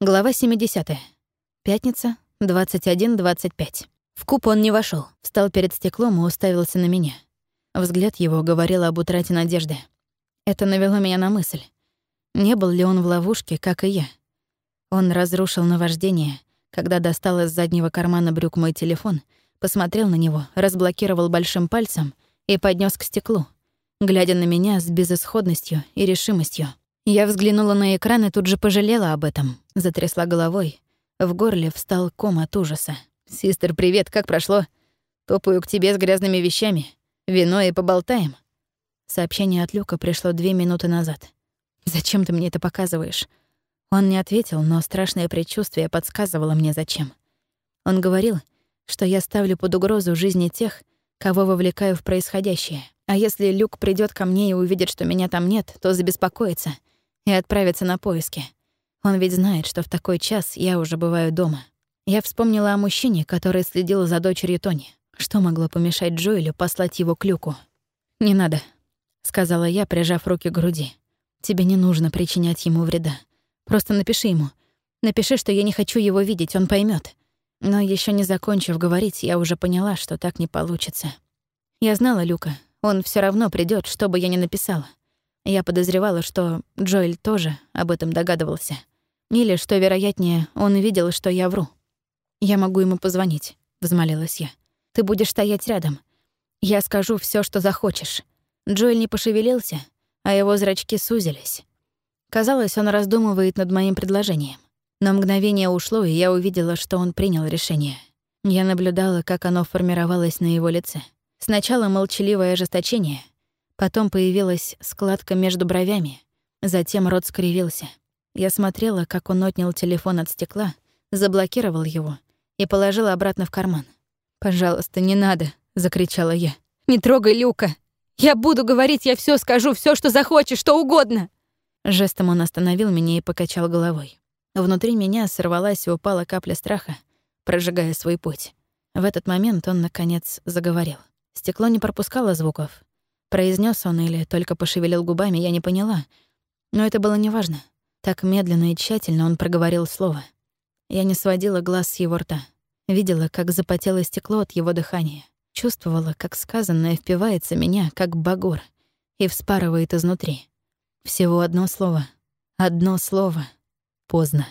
Глава 70. Пятница, 21.25. В куб он не вошел, встал перед стеклом и уставился на меня. Взгляд его говорил об утрате надежды. Это навело меня на мысль. Не был ли он в ловушке, как и я? Он разрушил наваждение, когда достал из заднего кармана брюк мой телефон, посмотрел на него, разблокировал большим пальцем и поднес к стеклу, глядя на меня с безысходностью и решимостью. Я взглянула на экран и тут же пожалела об этом. Затрясла головой. В горле встал ком от ужаса. «Систер, привет, как прошло? Топаю к тебе с грязными вещами. Вино и поболтаем». Сообщение от Люка пришло две минуты назад. «Зачем ты мне это показываешь?» Он не ответил, но страшное предчувствие подсказывало мне, зачем. Он говорил, что я ставлю под угрозу жизни тех, кого вовлекаю в происходящее. А если Люк придет ко мне и увидит, что меня там нет, то забеспокоится — и отправиться на поиски. Он ведь знает, что в такой час я уже бываю дома. Я вспомнила о мужчине, который следил за дочерью Тони. Что могло помешать Джоэлю послать его к Люку? «Не надо», — сказала я, прижав руки к груди. «Тебе не нужно причинять ему вреда. Просто напиши ему. Напиши, что я не хочу его видеть, он поймет. Но еще не закончив говорить, я уже поняла, что так не получится. Я знала Люка. Он все равно придет, что бы я ни написала. Я подозревала, что Джоэль тоже об этом догадывался. Или, что вероятнее, он видел, что я вру. «Я могу ему позвонить», — взмолилась я. «Ты будешь стоять рядом. Я скажу все, что захочешь». Джоэль не пошевелился, а его зрачки сузились. Казалось, он раздумывает над моим предложением. Но мгновение ушло, и я увидела, что он принял решение. Я наблюдала, как оно формировалось на его лице. Сначала молчаливое ожесточение — Потом появилась складка между бровями, затем рот скривился. Я смотрела, как он отнял телефон от стекла, заблокировал его и положил обратно в карман. «Пожалуйста, не надо!» — закричала я. «Не трогай Люка! Я буду говорить, я все скажу, все, что захочешь, что угодно!» Жестом он остановил меня и покачал головой. Внутри меня сорвалась и упала капля страха, прожигая свой путь. В этот момент он, наконец, заговорил. Стекло не пропускало звуков, Произнес он или только пошевелил губами, я не поняла. Но это было неважно. Так медленно и тщательно он проговорил слово. Я не сводила глаз с его рта. Видела, как запотело стекло от его дыхания. Чувствовала, как сказанное впивается меня, как багор, и вспарывает изнутри. Всего одно слово. Одно слово. Поздно.